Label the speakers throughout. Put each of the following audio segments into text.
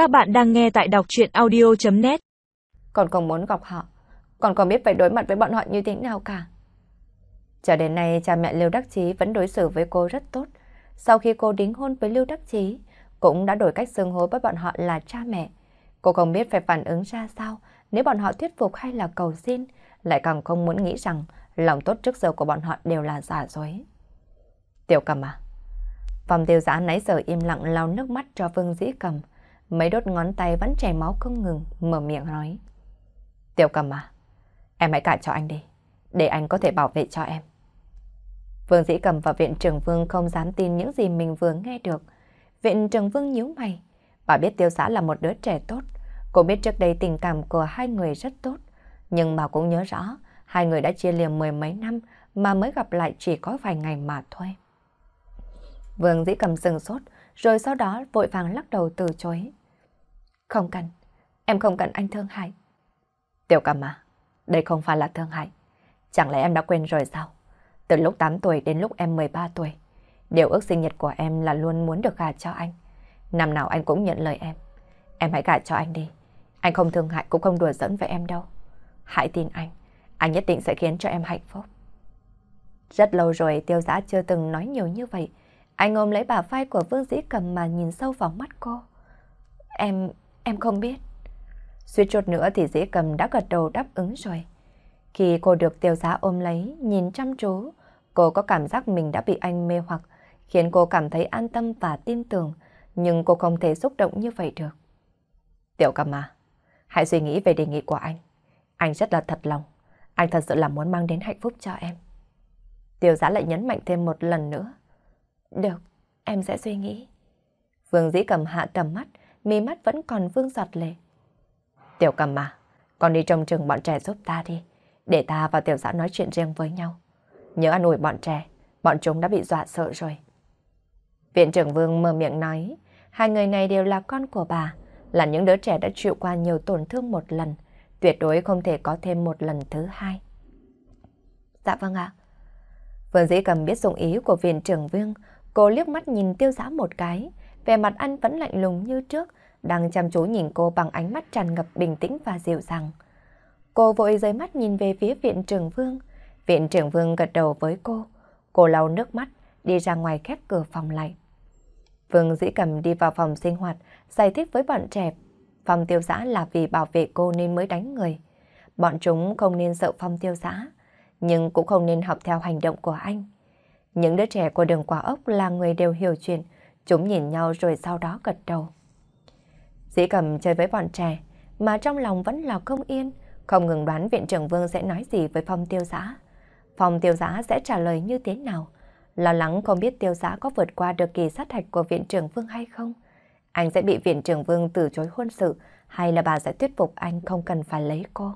Speaker 1: Các bạn đang nghe tại đọc chuyện audio.net
Speaker 2: Còn không muốn gặp họ, còn không biết phải đối mặt với bọn họ như thế nào cả. Cho đến nay, cha mẹ Lưu Đắc Chí vẫn đối xử với cô rất tốt. Sau khi cô đính hôn với Lưu Đắc Chí, cũng đã đổi cách xưng hối với bọn họ là cha mẹ. Cô không biết phải phản ứng ra sao nếu bọn họ thuyết phục hay là cầu xin, lại càng không muốn nghĩ rằng lòng tốt trước giờ của bọn họ đều là giả dối. Tiểu cầm à? Phòng tiêu giã nãy giờ im lặng lau nước mắt cho Vương Dĩ cầm. Mấy đốt ngón tay vẫn chảy máu không ngừng, mở miệng nói. Tiểu cầm à? Em hãy cả cho anh đi, để anh có thể bảo vệ cho em. Vương Dĩ cầm và viện trưởng Vương không dám tin những gì mình vừa nghe được. Viện trưởng Vương nhíu mày. Bà biết tiêu xã là một đứa trẻ tốt. Cô biết trước đây tình cảm của hai người rất tốt. Nhưng mà cũng nhớ rõ, hai người đã chia liềm mười mấy năm mà mới gặp lại chỉ có vài ngày mà thôi. Vương dĩ cầm sừng sốt, rồi sau đó vội vàng lắc đầu từ chối. Không cần, em không cần anh thương hại. Tiểu cầm mà, đây không phải là thương hại. Chẳng lẽ em đã quên rồi sao? Từ lúc 8 tuổi đến lúc em 13 tuổi, điều ước sinh nhật của em là luôn muốn được gả cho anh. Năm nào anh cũng nhận lời em. Em hãy gả cho anh đi. Anh không thương hại cũng không đùa giỡn với em đâu. Hãy tin anh, anh nhất định sẽ khiến cho em hạnh phúc. Rất lâu rồi tiêu giã chưa từng nói nhiều như vậy. Anh ôm lấy bà vai của Vương Dĩ Cầm mà nhìn sâu vào mắt cô. Em, em không biết. Suýt chút nữa thì Dĩ Cầm đã gật đầu đáp ứng rồi. Khi cô được tiêu giá ôm lấy, nhìn chăm chú, cô có cảm giác mình đã bị anh mê hoặc, khiến cô cảm thấy an tâm và tin tưởng, nhưng cô không thể xúc động như vậy được. Tiểu Cầm à, hãy suy nghĩ về đề nghị của anh. Anh rất là thật lòng, anh thật sự là muốn mang đến hạnh phúc cho em. Tiêu giá lại nhấn mạnh thêm một lần nữa. Được, em sẽ suy nghĩ. Vương dĩ cầm hạ tầm mắt, mí mắt vẫn còn vương giọt lệ. Tiểu cầm mà, con đi trông chừng bọn trẻ giúp ta đi, để ta và tiểu xã nói chuyện riêng với nhau. Nhớ an ủi bọn trẻ, bọn chúng đã bị dọa sợ rồi. Viện trưởng Vương mở miệng nói, hai người này đều là con của bà, là những đứa trẻ đã chịu qua nhiều tổn thương một lần, tuyệt đối không thể có thêm một lần thứ hai. Dạ vâng ạ. Vương Dĩ Cầm biết dụng ý của viện trưởng Vương, cô liếc mắt nhìn tiêu giã một cái, vẻ mặt anh vẫn lạnh lùng như trước, đang chăm chú nhìn cô bằng ánh mắt tràn ngập bình tĩnh và dịu dàng. Cô vội rời mắt nhìn về phía viện trưởng Vương. Viện trưởng Vương gật đầu với cô. Cô lau nước mắt, đi ra ngoài khép cửa phòng lại. Vương dĩ cầm đi vào phòng sinh hoạt, giải thích với bọn trẻ. Phòng tiêu giã là vì bảo vệ cô nên mới đánh người. Bọn chúng không nên sợ phong tiêu giã, nhưng cũng không nên học theo hành động của anh. Những đứa trẻ của đường quả ốc là người đều hiểu chuyện, chúng nhìn nhau rồi sau đó gật đầu. Dĩ cầm chơi với bọn trẻ, mà trong lòng vẫn là không yên, không ngừng đoán viện trưởng Vương sẽ nói gì với Phong Tiêu Giã. Phong Tiêu Giã sẽ trả lời như thế nào? Lo lắng không biết Tiêu Giã có vượt qua được kỳ sát hạch của viện trưởng Vương hay không? Anh sẽ bị viện trưởng Vương từ chối hôn sự hay là bà sẽ thuyết phục anh không cần phải lấy cô?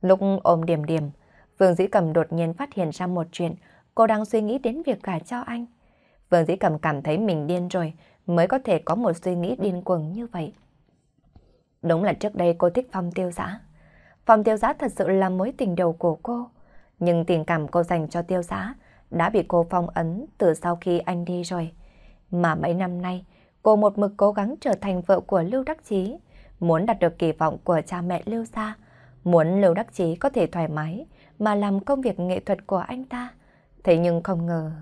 Speaker 2: Lúc ôm điểm điểm, Vương Dĩ Cầm đột nhiên phát hiện ra một chuyện, cô đang suy nghĩ đến việc gả cho anh. Vương Dĩ Cầm cảm thấy mình điên rồi, mới có thể có một suy nghĩ điên cuồng như vậy. Đúng là trước đây cô thích Phong Tiêu Giã. Phong Tiêu Giã thật sự là mối tình đầu của cô, nhưng tình cảm cô dành cho Tiêu Giã đã bị cô phong ấn từ sau khi anh đi rồi. Mà mấy năm nay, cô một mực cố gắng trở thành vợ của Lưu Đắc Chí, muốn đạt được kỳ vọng của cha mẹ Lưu Gia, muốn Lưu Đắc Chí có thể thoải mái mà làm công việc nghệ thuật của anh ta. Thế nhưng không ngờ...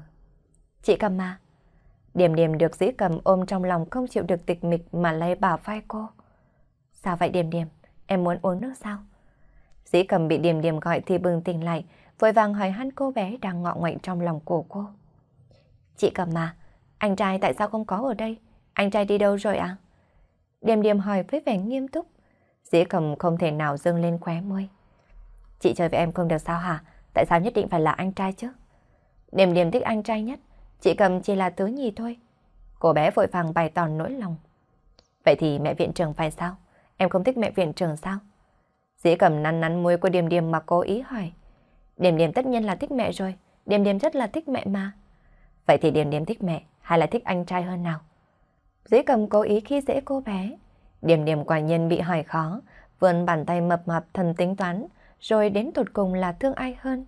Speaker 2: Chị Cầm à, Điểm điểm được dĩ cầm ôm trong lòng không chịu được tịch mịch mà lấy bảo vai cô. Sao vậy điểm điểm? Em muốn uống nước sao? Dĩ cầm bị điểm điểm gọi thì bừng tỉnh lại, vội vàng hỏi han cô bé đang ngọ ngoạnh trong lòng của cô. Chị cầm mà, anh trai tại sao không có ở đây? Anh trai đi đâu rồi à? Điểm điểm hỏi với vẻ nghiêm túc. Dĩ cầm không thể nào dâng lên khóe môi. Chị chơi với em không được sao hả? Tại sao nhất định phải là anh trai chứ? Điểm điểm thích anh trai nhất, chị cầm chỉ là tứ nhì thôi. Cô bé vội vàng bày tỏ nỗi lòng. Vậy thì mẹ viện trưởng phải sao? Em không thích mẹ viện trưởng sao? Dĩ cầm nắn nắn môi của Điềm Điềm mà cố ý hỏi. Điềm Điềm tất nhiên là thích mẹ rồi. Điềm Điềm rất là thích mẹ mà. Vậy thì Điềm Điềm thích mẹ hay là thích anh trai hơn nào? Dĩ cầm cố ý khi dễ cô bé. Điềm Điềm quả nhiên bị hỏi khó, vươn bàn tay mập mập thần tính toán, rồi đến tột cùng là thương ai hơn.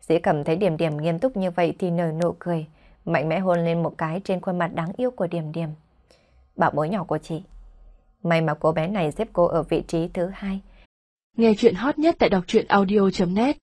Speaker 2: Dĩ cầm thấy Điềm Điềm nghiêm túc như vậy thì nở nụ cười, mạnh mẽ hôn lên một cái trên khuôn mặt đáng yêu của Điềm Điềm. Bảo bối nhỏ của chị. May mà cô bé này xếp cô ở vị trí thứ hai.
Speaker 1: Nghe chuyện hot nhất tại đọc truyện audio.net